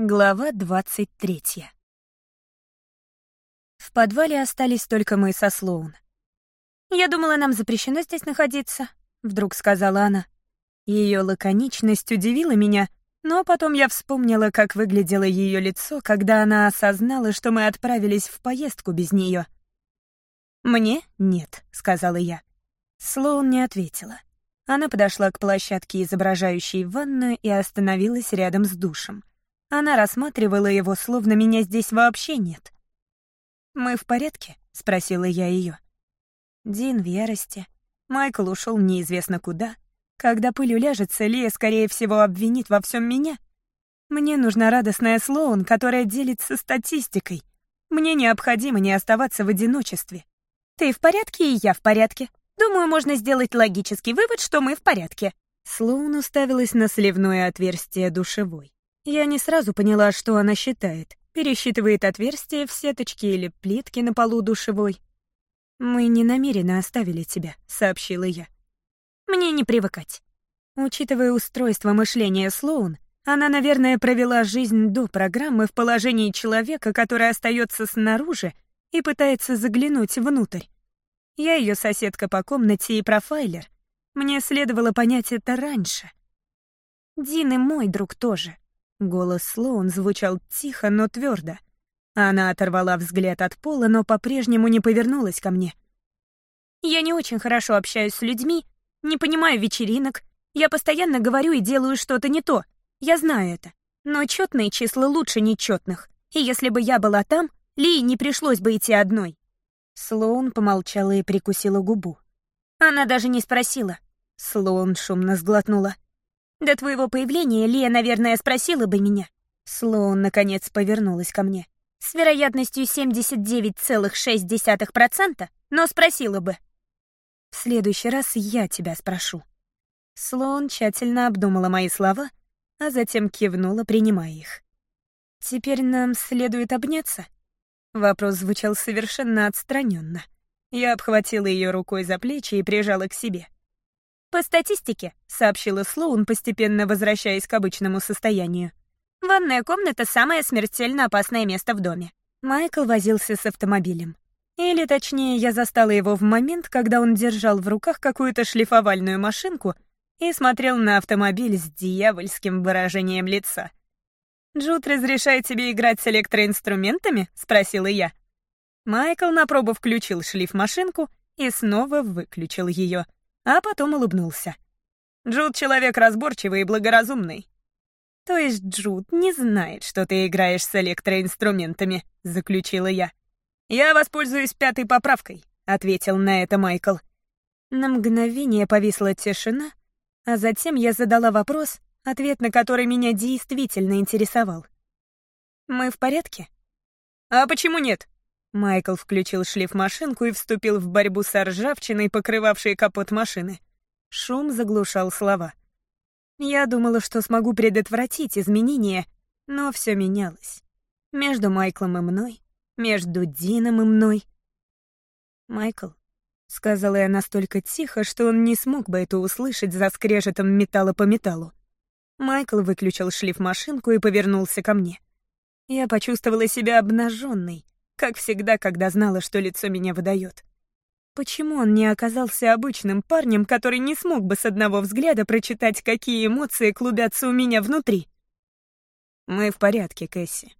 Глава двадцать третья. В подвале остались только мы со Слоун. «Я думала, нам запрещено здесь находиться», — вдруг сказала она. Ее лаконичность удивила меня, но потом я вспомнила, как выглядело ее лицо, когда она осознала, что мы отправились в поездку без нее. «Мне нет», — сказала я. Слоун не ответила. Она подошла к площадке, изображающей ванную, и остановилась рядом с душем. Она рассматривала его, словно меня здесь вообще нет. «Мы в порядке?» — спросила я ее. Дин в ярости. Майкл ушел неизвестно куда. Когда пыль уляжется, Лия, скорее всего, обвинит во всем меня. Мне нужна радостная Слоун, которая делится статистикой. Мне необходимо не оставаться в одиночестве. Ты в порядке, и я в порядке. Думаю, можно сделать логический вывод, что мы в порядке. Слоун уставилась на сливное отверстие душевой. Я не сразу поняла, что она считает. Пересчитывает отверстия в сеточке или плитки на полу душевой. «Мы не намеренно оставили тебя», — сообщила я. «Мне не привыкать». Учитывая устройство мышления Слоун, она, наверное, провела жизнь до программы в положении человека, который остается снаружи и пытается заглянуть внутрь. Я ее соседка по комнате и профайлер. Мне следовало понять это раньше. Дин и мой друг тоже. Голос Слоун звучал тихо, но твердо. Она оторвала взгляд от пола, но по-прежнему не повернулась ко мне. «Я не очень хорошо общаюсь с людьми, не понимаю вечеринок. Я постоянно говорю и делаю что-то не то. Я знаю это. Но четные числа лучше нечетных. И если бы я была там, Ли не пришлось бы идти одной». Слоун помолчала и прикусила губу. Она даже не спросила. Слоун шумно сглотнула. До твоего появления Лия, наверное, спросила бы меня. Слоун, наконец, повернулась ко мне. С вероятностью 79,6%, но спросила бы. В следующий раз я тебя спрошу. Слоун тщательно обдумала мои слова, а затем кивнула, принимая их. «Теперь нам следует обняться?» Вопрос звучал совершенно отстраненно. Я обхватила ее рукой за плечи и прижала к себе. «По статистике», — сообщила Слоун, постепенно возвращаясь к обычному состоянию. «Ванная комната — самое смертельно опасное место в доме». Майкл возился с автомобилем. Или, точнее, я застала его в момент, когда он держал в руках какую-то шлифовальную машинку и смотрел на автомобиль с дьявольским выражением лица. «Джуд разрешает тебе играть с электроинструментами?» — спросила я. Майкл на пробу включил шлиф-машинку и снова выключил ее — а потом улыбнулся. «Джуд — человек разборчивый и благоразумный». «То есть Джуд не знает, что ты играешь с электроинструментами», — заключила я. «Я воспользуюсь пятой поправкой», — ответил на это Майкл. На мгновение повисла тишина, а затем я задала вопрос, ответ на который меня действительно интересовал. «Мы в порядке?» «А почему нет?» Майкл включил шлиф-машинку и вступил в борьбу с ржавчиной, покрывавшей капот машины. Шум заглушал слова. Я думала, что смогу предотвратить изменения, но все менялось. Между Майклом и мной, между Дином и мной. «Майкл», — сказала я настолько тихо, что он не смог бы это услышать за скрежетом металла по металлу. Майкл выключил шлиф-машинку и повернулся ко мне. Я почувствовала себя обнаженной, как всегда, когда знала, что лицо меня выдает. Почему он не оказался обычным парнем, который не смог бы с одного взгляда прочитать, какие эмоции клубятся у меня внутри? Мы в порядке, Кэсси.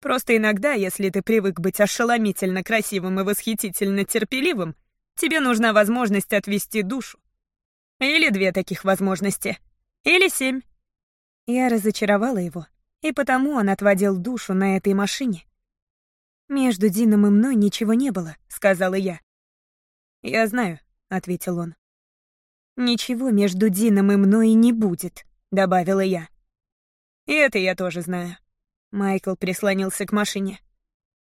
Просто иногда, если ты привык быть ошеломительно красивым и восхитительно терпеливым, тебе нужна возможность отвести душу. Или две таких возможности. Или семь. Я разочаровала его, и потому он отводил душу на этой машине. «Между Дином и мной ничего не было», — сказала я. «Я знаю», — ответил он. «Ничего между Дином и мной не будет», — добавила я. «И это я тоже знаю». Майкл прислонился к машине.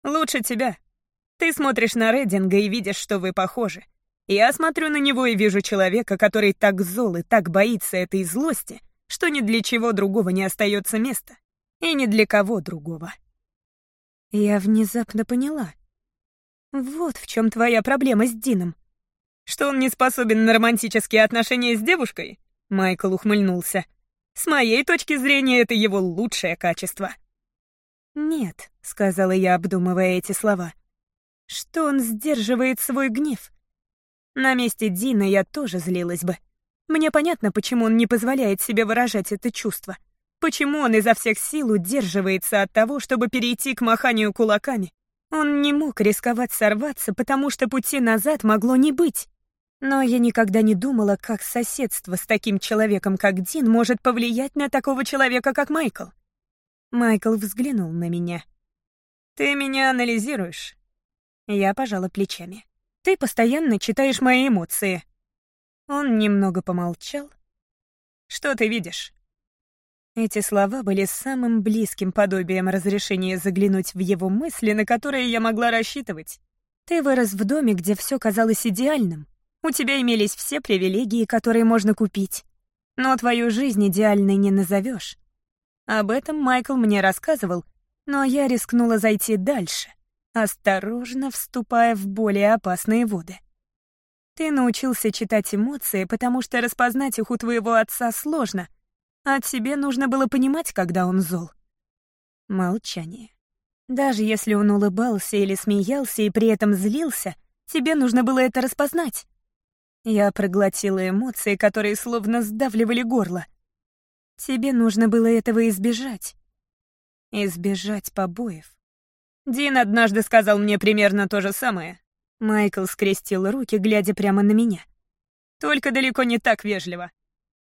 «Лучше тебя. Ты смотришь на Реддинга и видишь, что вы похожи. Я смотрю на него и вижу человека, который так зол и так боится этой злости, что ни для чего другого не остается места. И ни для кого другого». Я внезапно поняла. Вот в чем твоя проблема с Дином. Что он не способен на романтические отношения с девушкой? Майкл ухмыльнулся. С моей точки зрения, это его лучшее качество. «Нет», — сказала я, обдумывая эти слова, — «что он сдерживает свой гнев. На месте Дина я тоже злилась бы. Мне понятно, почему он не позволяет себе выражать это чувство. Почему он изо всех сил удерживается от того, чтобы перейти к маханию кулаками. Он не мог рисковать сорваться, потому что пути назад могло не быть. Но я никогда не думала, как соседство с таким человеком, как Дин, может повлиять на такого человека, как Майкл. Майкл взглянул на меня. «Ты меня анализируешь?» Я пожала плечами. «Ты постоянно читаешь мои эмоции». Он немного помолчал. «Что ты видишь?» Эти слова были самым близким подобием разрешения заглянуть в его мысли, на которые я могла рассчитывать. Ты вырос в доме, где все казалось идеальным. У тебя имелись все привилегии, которые можно купить. Но твою жизнь идеальной не назовешь. Об этом Майкл мне рассказывал, но я рискнула зайти дальше, осторожно вступая в более опасные воды. Ты научился читать эмоции, потому что распознать их у твоего отца сложно — а тебе нужно было понимать, когда он зол. Молчание. Даже если он улыбался или смеялся и при этом злился, тебе нужно было это распознать. Я проглотила эмоции, которые словно сдавливали горло. Тебе нужно было этого избежать. Избежать побоев. Дин однажды сказал мне примерно то же самое. Майкл скрестил руки, глядя прямо на меня. Только далеко не так вежливо.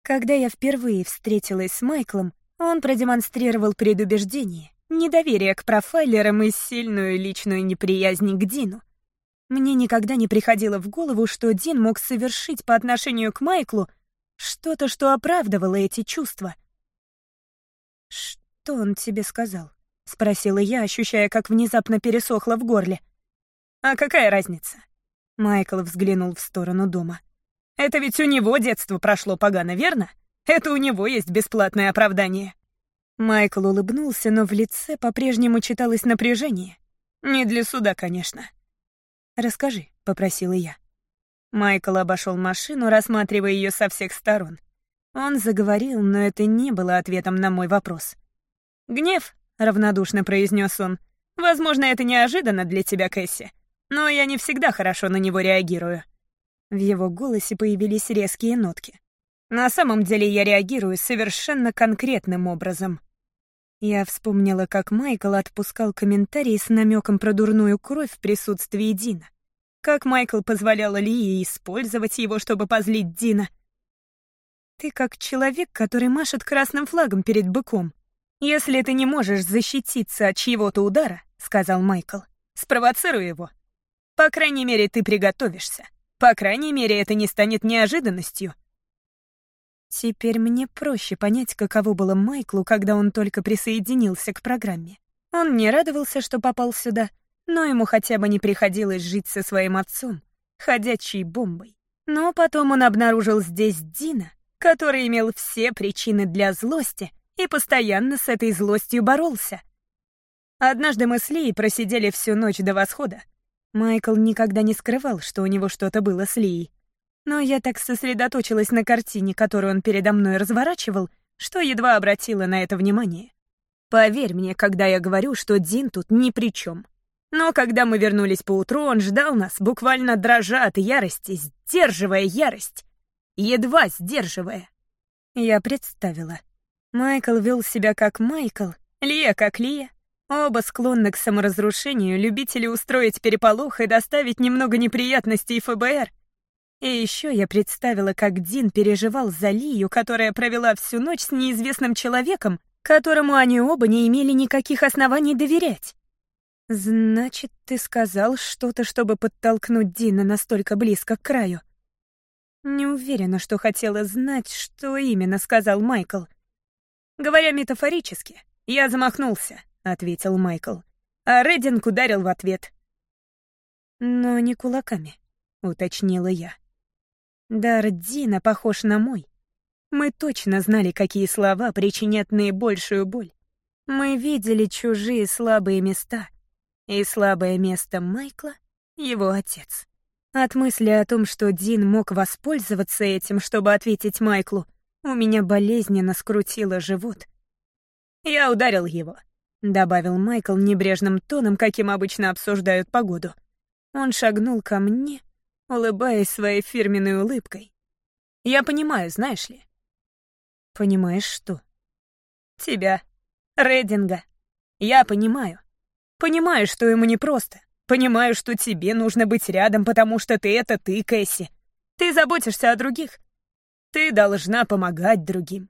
Когда я впервые встретилась с Майклом, он продемонстрировал предубеждение, недоверие к профайлерам и сильную личную неприязнь к Дину. Мне никогда не приходило в голову, что Дин мог совершить по отношению к Майклу что-то, что оправдывало эти чувства. «Что он тебе сказал?» — спросила я, ощущая, как внезапно пересохло в горле. «А какая разница?» Майкл взглянул в сторону дома. Это ведь у него детство прошло погано, верно? Это у него есть бесплатное оправдание». Майкл улыбнулся, но в лице по-прежнему читалось напряжение. Не для суда, конечно. «Расскажи», — попросила я. Майкл обошел машину, рассматривая ее со всех сторон. Он заговорил, но это не было ответом на мой вопрос. «Гнев», — равнодушно произнес он. «Возможно, это неожиданно для тебя, Кэсси, но я не всегда хорошо на него реагирую. В его голосе появились резкие нотки. На самом деле я реагирую совершенно конкретным образом. Я вспомнила, как Майкл отпускал комментарии с намеком про дурную кровь в присутствии Дина. Как Майкл позволял Лии использовать его, чтобы позлить Дина. Ты как человек, который машет красным флагом перед быком. Если ты не можешь защититься от чьего-то удара, — сказал Майкл, — спровоцируй его. По крайней мере, ты приготовишься. По крайней мере, это не станет неожиданностью. Теперь мне проще понять, каково было Майклу, когда он только присоединился к программе. Он не радовался, что попал сюда, но ему хотя бы не приходилось жить со своим отцом, ходячей бомбой. Но потом он обнаружил здесь Дина, который имел все причины для злости и постоянно с этой злостью боролся. Однажды мы с Ли просидели всю ночь до восхода, Майкл никогда не скрывал, что у него что-то было с Лией. Но я так сосредоточилась на картине, которую он передо мной разворачивал, что едва обратила на это внимание. Поверь мне, когда я говорю, что Дин тут ни при чем. Но когда мы вернулись поутру, он ждал нас, буквально дрожа от ярости, сдерживая ярость. Едва сдерживая. Я представила. Майкл вел себя как Майкл, Лия как Лия, Оба склонны к саморазрушению, любители устроить переполох и доставить немного неприятностей ФБР. И еще я представила, как Дин переживал за Лию, которая провела всю ночь с неизвестным человеком, которому они оба не имели никаких оснований доверять. «Значит, ты сказал что-то, чтобы подтолкнуть Дина настолько близко к краю?» Не уверена, что хотела знать, что именно сказал Майкл. Говоря метафорически, я замахнулся. — ответил Майкл. А Рединг ударил в ответ. «Но не кулаками», — уточнила я. Дар Дина похож на мой. Мы точно знали, какие слова причинят наибольшую боль. Мы видели чужие слабые места. И слабое место Майкла — его отец. От мысли о том, что Дин мог воспользоваться этим, чтобы ответить Майклу, у меня болезненно скрутило живот. Я ударил его. — добавил Майкл небрежным тоном, каким обычно обсуждают погоду. Он шагнул ко мне, улыбаясь своей фирменной улыбкой. «Я понимаю, знаешь ли?» «Понимаешь что?» «Тебя. Рединга. Я понимаю. Понимаю, что ему непросто. Понимаю, что тебе нужно быть рядом, потому что ты — это ты, Кэсси. Ты заботишься о других. Ты должна помогать другим.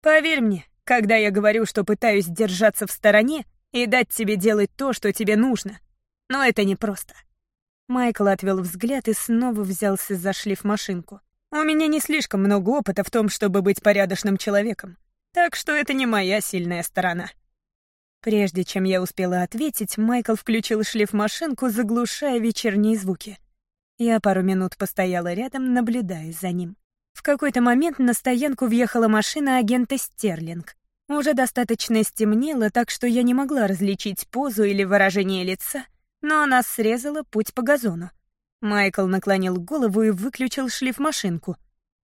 Поверь мне, когда я говорю, что пытаюсь держаться в стороне и дать тебе делать то, что тебе нужно. Но это непросто. Майкл отвел взгляд и снова взялся за шлифмашинку. У меня не слишком много опыта в том, чтобы быть порядочным человеком. Так что это не моя сильная сторона. Прежде чем я успела ответить, Майкл включил шлифмашинку, заглушая вечерние звуки. Я пару минут постояла рядом, наблюдая за ним. В какой-то момент на стоянку въехала машина агента Стерлинг. Уже достаточно стемнело, так что я не могла различить позу или выражение лица, но она срезала путь по газону. Майкл наклонил голову и выключил шлифмашинку.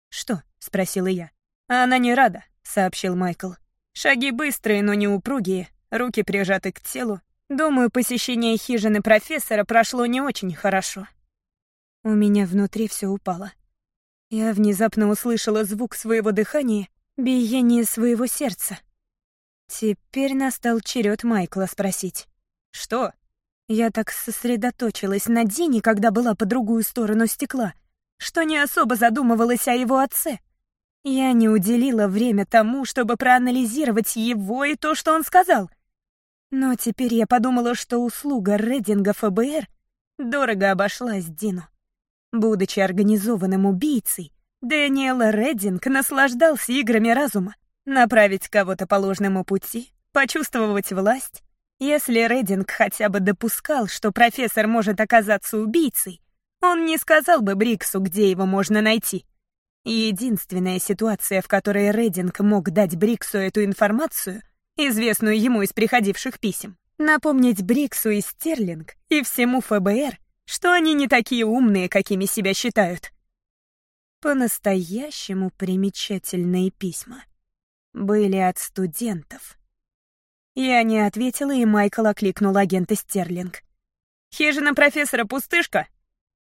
«Что?» — спросила я. «Она не рада», — сообщил Майкл. «Шаги быстрые, но не упругие, руки прижаты к телу. Думаю, посещение хижины профессора прошло не очень хорошо». У меня внутри все упало. Я внезапно услышала звук своего дыхания, биение своего сердца. Теперь настал черед Майкла спросить. «Что?» Я так сосредоточилась на Дине, когда была по другую сторону стекла, что не особо задумывалась о его отце. Я не уделила время тому, чтобы проанализировать его и то, что он сказал. Но теперь я подумала, что услуга Рединга ФБР дорого обошлась Дину. Будучи организованным убийцей, Дэниел Реддинг наслаждался играми разума. Направить кого-то по ложному пути, почувствовать власть. Если Реддинг хотя бы допускал, что профессор может оказаться убийцей, он не сказал бы Бриксу, где его можно найти. Единственная ситуация, в которой Реддинг мог дать Бриксу эту информацию, известную ему из приходивших писем, напомнить Бриксу и Стерлинг и всему ФБР, что они не такие умные, какими себя считают. По-настоящему примечательные письма были от студентов. Я не ответила, и Майкл окликнул агента Стерлинг. «Хижина профессора пустышка?»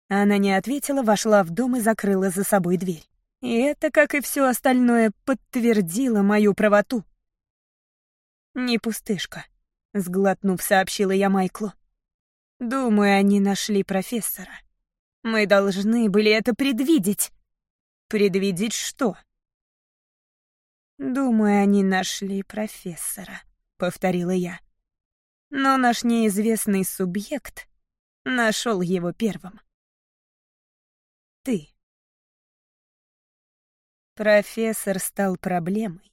Она не ответила, вошла в дом и закрыла за собой дверь. И это, как и все остальное, подтвердило мою правоту. «Не пустышка», — сглотнув, сообщила я Майклу. Думаю, они нашли профессора. Мы должны были это предвидеть. Предвидеть что? Думаю, они нашли профессора, повторила я. Но наш неизвестный субъект нашел его первым. Ты. Профессор стал проблемой.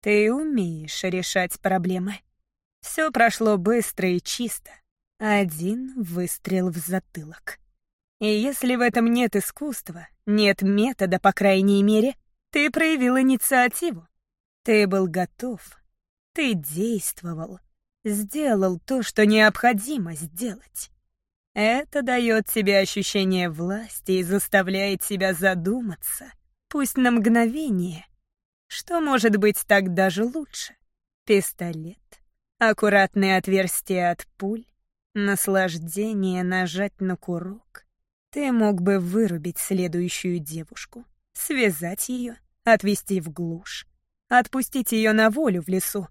Ты умеешь решать проблемы. Все прошло быстро и чисто. Один выстрел в затылок. И если в этом нет искусства, нет метода, по крайней мере, ты проявил инициативу. Ты был готов. Ты действовал. Сделал то, что необходимо сделать. Это дает тебе ощущение власти и заставляет тебя задуматься, пусть на мгновение. Что может быть так даже лучше? Пистолет, аккуратные отверстия от пуль, Наслаждение нажать на курок. Ты мог бы вырубить следующую девушку, связать ее, отвезти в глушь, отпустить ее на волю в лесу,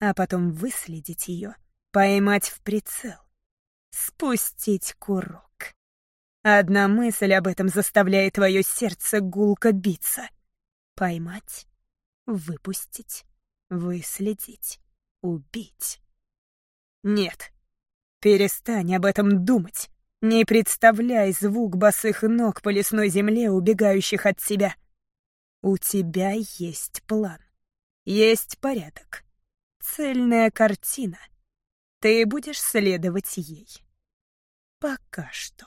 а потом выследить ее, поймать в прицел, спустить курок. Одна мысль об этом заставляет твое сердце гулко биться. Поймать, выпустить, выследить, убить. Нет, Перестань об этом думать. Не представляй звук босых ног по лесной земле, убегающих от тебя. У тебя есть план. Есть порядок. Цельная картина. Ты будешь следовать ей. Пока что.